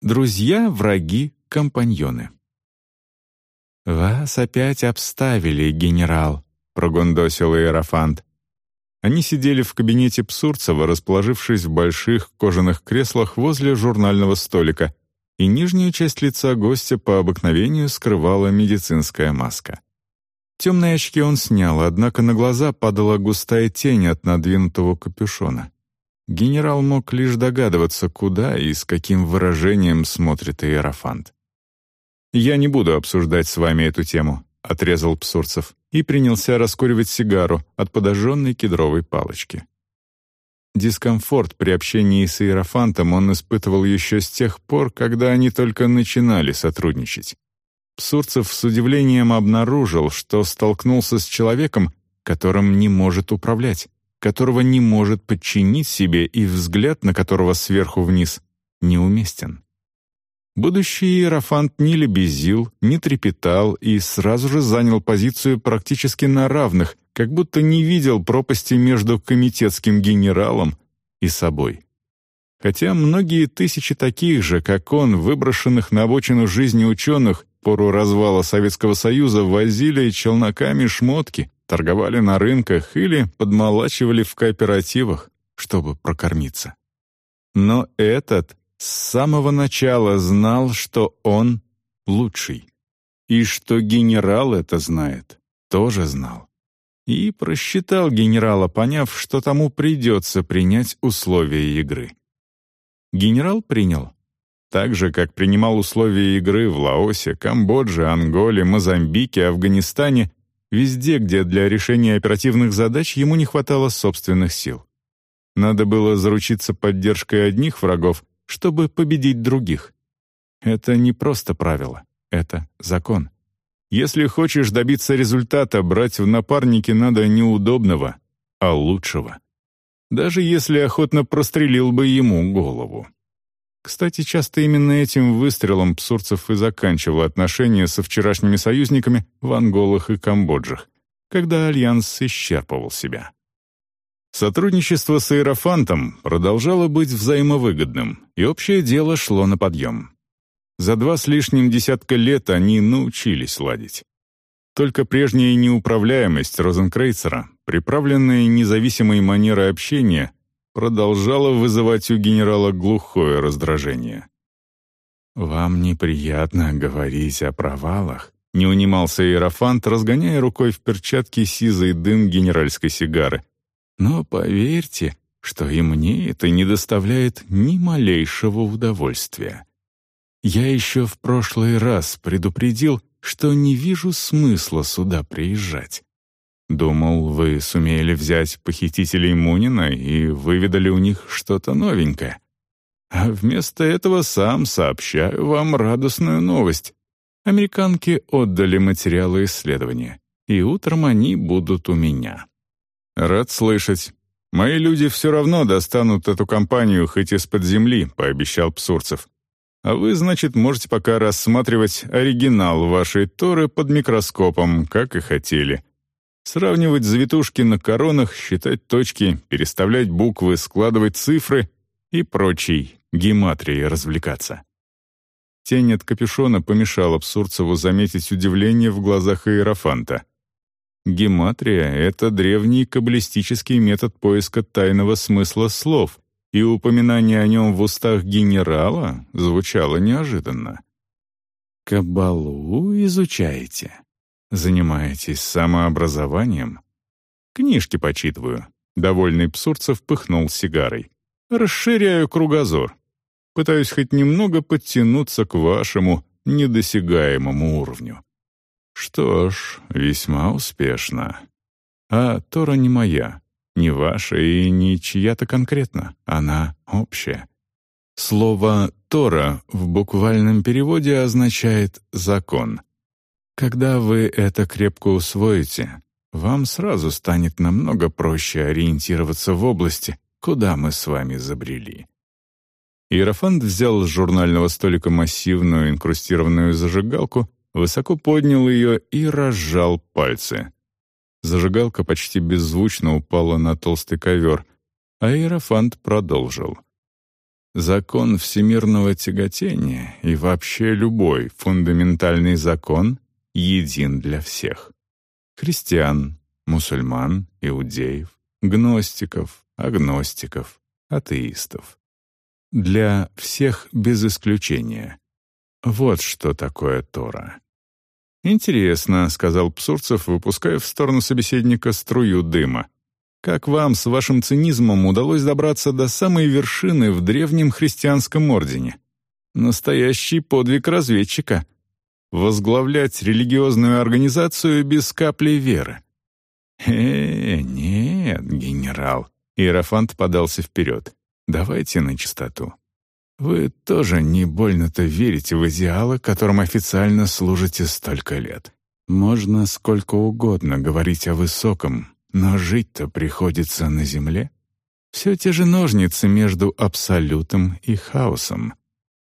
Друзья, враги, компаньоны. «Вас опять обставили, генерал», — прогундосил Иерофант. Они сидели в кабинете Псурцева, расположившись в больших кожаных креслах возле журнального столика, и нижнюю часть лица гостя по обыкновению скрывала медицинская маска. Темные очки он снял, однако на глаза падала густая тень от надвинутого капюшона. Генерал мог лишь догадываться, куда и с каким выражением смотрит Иерофант. «Я не буду обсуждать с вами эту тему», — отрезал Псурцев и принялся раскуривать сигару от подожженной кедровой палочки. Дискомфорт при общении с Иерофантом он испытывал еще с тех пор, когда они только начинали сотрудничать. Псурцев с удивлением обнаружил, что столкнулся с человеком, которым не может управлять, которого не может подчинить себе и взгляд на которого сверху вниз неуместен. Будущий Иерофант не лебезил, не трепетал и сразу же занял позицию практически на равных, как будто не видел пропасти между комитетским генералом и собой. Хотя многие тысячи таких же, как он, выброшенных на обочину жизни ученых, пору развала Советского Союза, возили челноками шмотки, торговали на рынках или подмолачивали в кооперативах, чтобы прокормиться. Но этот с самого начала знал, что он лучший. И что генерал это знает, тоже знал. И просчитал генерала, поняв, что тому придется принять условия игры. Генерал принял. Так же, как принимал условия игры в Лаосе, Камбодже, Анголе, Мозамбике, Афганистане, везде, где для решения оперативных задач ему не хватало собственных сил. Надо было заручиться поддержкой одних врагов, чтобы победить других. Это не просто правило, это закон. Если хочешь добиться результата, брать в напарники надо не удобного, а лучшего. Даже если охотно прострелил бы ему голову. Кстати, часто именно этим выстрелом Псурцев и заканчивал отношения со вчерашними союзниками в Анголах и Камбоджах, когда Альянс исчерпывал себя. Сотрудничество с Аэрофантом продолжало быть взаимовыгодным, и общее дело шло на подъем. За два с лишним десятка лет они научились ладить. Только прежняя неуправляемость Розенкрейцера, приправленная независимой манерой общения, продолжала вызывать у генерала глухое раздражение. «Вам неприятно говорить о провалах?» — не унимался Иерофант, разгоняя рукой в перчатке сизый дым генеральской сигары, но поверьте, что и мне это не доставляет ни малейшего удовольствия. Я еще в прошлый раз предупредил, что не вижу смысла сюда приезжать. Думал, вы сумели взять похитителей Мунина и выведали у них что-то новенькое. А вместо этого сам сообщаю вам радостную новость. Американки отдали материалы исследования, и утром они будут у меня. «Рад слышать. Мои люди все равно достанут эту компанию хоть из-под земли», — пообещал Псурцев. «А вы, значит, можете пока рассматривать оригинал вашей Торы под микроскопом, как и хотели. Сравнивать завитушки на коронах, считать точки, переставлять буквы, складывать цифры и прочей гематрии развлекаться». Тень от капюшона помешала Псурцеву заметить удивление в глазах Иерофанта — Гематрия — это древний каббалистический метод поиска тайного смысла слов, и упоминание о нем в устах генерала звучало неожиданно. «Каббалу изучаете? Занимаетесь самообразованием?» «Книжки почитываю», — довольный Псурцев пыхнул сигарой. «Расширяю кругозор. Пытаюсь хоть немного подтянуться к вашему недосягаемому уровню». Что ж, весьма успешно. А Тора не моя, не ваша и не чья-то конкретно, она общая. Слово «Тора» в буквальном переводе означает «закон». Когда вы это крепко усвоите, вам сразу станет намного проще ориентироваться в области, куда мы с вами забрели. Иерофант взял с журнального столика массивную инкрустированную зажигалку высоко поднял ее и разжал пальцы. Зажигалка почти беззвучно упала на толстый ковер, а Иерофант продолжил. Закон всемирного тяготения и вообще любой фундаментальный закон един для всех. Христиан, мусульман, иудеев, гностиков, агностиков, атеистов. Для всех без исключения. Вот что такое Тора. «Интересно», — сказал Псурцев, выпуская в сторону собеседника струю дыма. «Как вам с вашим цинизмом удалось добраться до самой вершины в древнем христианском ордене? Настоящий подвиг разведчика. Возглавлять религиозную организацию без капли веры». «Э, нет, генерал», — Иерофант подался вперед. «Давайте на чистоту. Вы тоже не больно-то верите в идеалы, которым официально служите столько лет. Можно сколько угодно говорить о высоком, но жить-то приходится на земле. Все те же ножницы между абсолютом и хаосом.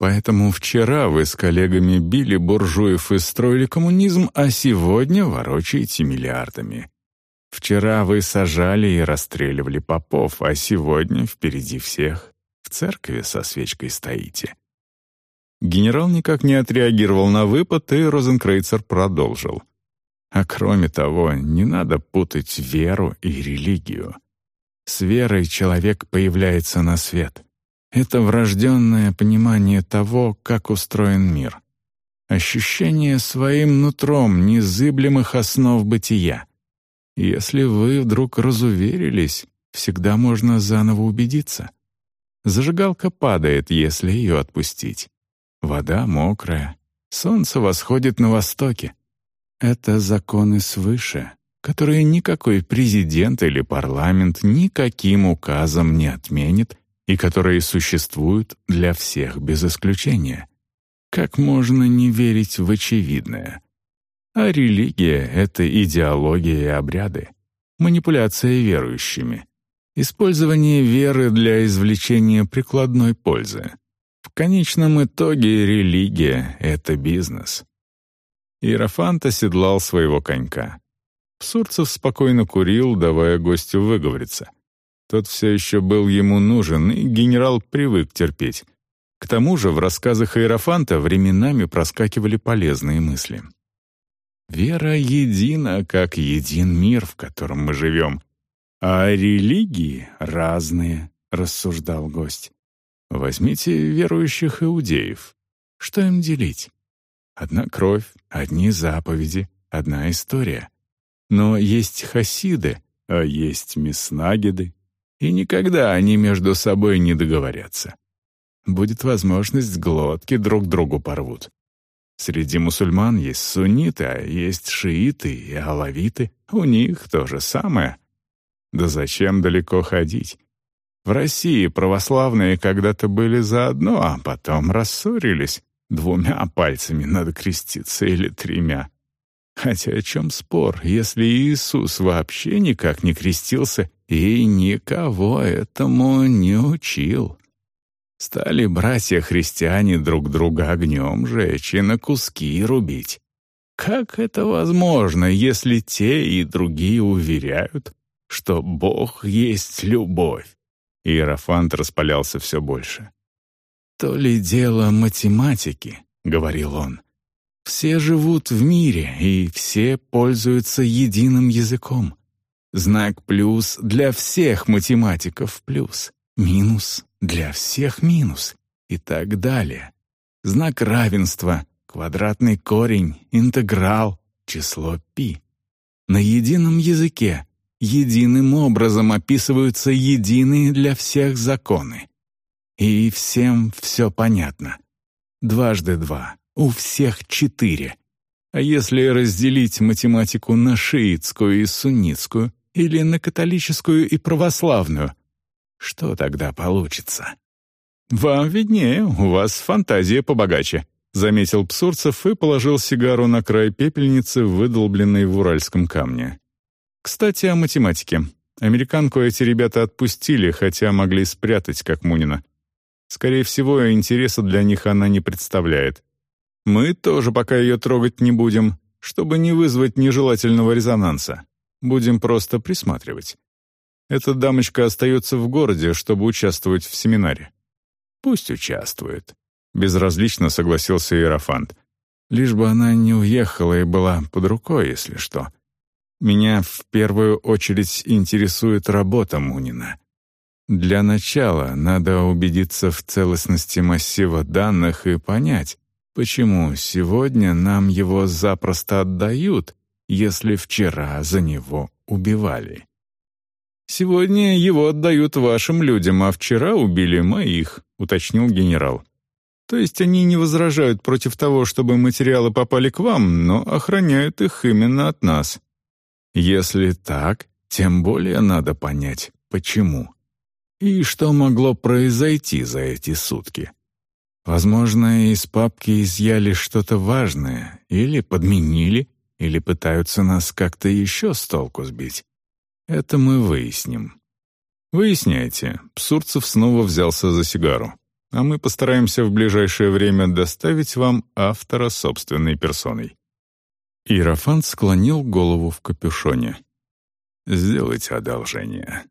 Поэтому вчера вы с коллегами били буржуев и строили коммунизм, а сегодня ворочаете миллиардами. Вчера вы сажали и расстреливали попов, а сегодня впереди всех в церкви со свечкой стоите». Генерал никак не отреагировал на выпад, и Розенкрейцер продолжил. А кроме того, не надо путать веру и религию. С верой человек появляется на свет. Это врожденное понимание того, как устроен мир. Ощущение своим нутром незыблемых основ бытия. Если вы вдруг разуверились, всегда можно заново убедиться. Зажигалка падает, если ее отпустить. Вода мокрая. Солнце восходит на востоке. Это законы свыше, которые никакой президент или парламент никаким указом не отменит и которые существуют для всех без исключения. Как можно не верить в очевидное? А религия — это идеология и обряды, манипуляция верующими — Использование веры для извлечения прикладной пользы. В конечном итоге религия — это бизнес. Иерофант оседлал своего конька. Сурцев спокойно курил, давая гостю выговориться. Тот все еще был ему нужен, и генерал привык терпеть. К тому же в рассказах Иерофанта временами проскакивали полезные мысли. «Вера едина, как един мир, в котором мы живем», «А религии разные», — рассуждал гость. «Возьмите верующих иудеев. Что им делить? Одна кровь, одни заповеди, одна история. Но есть хасиды, а есть мяснагиды, и никогда они между собой не договорятся. Будет возможность, глотки друг другу порвут. Среди мусульман есть сунниты, а есть шииты и алавиты. У них то же самое. Да зачем далеко ходить? В России православные когда-то были заодно, а потом рассорились. Двумя пальцами надо креститься или тремя. Хотя о чем спор, если Иисус вообще никак не крестился и никого этому не учил? Стали братья-христиане друг друга огнем жечь и на куски рубить. Как это возможно, если те и другие уверяют, что Бог есть любовь. Иерофант распалялся все больше. «То ли дело математики», — говорил он. «Все живут в мире, и все пользуются единым языком. Знак плюс для всех математиков плюс, минус для всех минус и так далее. Знак равенства, квадратный корень, интеграл, число пи. На едином языке единым образом описываются единые для всех законы. И всем все понятно. Дважды два, у всех четыре. А если разделить математику на шиитскую и суннитскую, или на католическую и православную, что тогда получится? «Вам виднее, у вас фантазия побогаче», — заметил Псурцев и положил сигару на край пепельницы, выдолбленной в уральском камне. Кстати, о математике. Американку эти ребята отпустили, хотя могли спрятать, как Мунина. Скорее всего, интереса для них она не представляет. Мы тоже пока ее трогать не будем, чтобы не вызвать нежелательного резонанса. Будем просто присматривать. Эта дамочка остается в городе, чтобы участвовать в семинаре. Пусть участвует. Безразлично согласился Иерофант. Лишь бы она не уехала и была под рукой, если что. Меня в первую очередь интересует работа Мунина. Для начала надо убедиться в целостности массива данных и понять, почему сегодня нам его запросто отдают, если вчера за него убивали. «Сегодня его отдают вашим людям, а вчера убили моих», — уточнил генерал. «То есть они не возражают против того, чтобы материалы попали к вам, но охраняют их именно от нас. Если так, тем более надо понять, почему. И что могло произойти за эти сутки. Возможно, из папки изъяли что-то важное, или подменили, или пытаются нас как-то еще с толку сбить. Это мы выясним. Выясняйте. Псурцев снова взялся за сигару. А мы постараемся в ближайшее время доставить вам автора собственной персоной. Иерофант склонил голову в капюшоне. «Сделайте одолжение.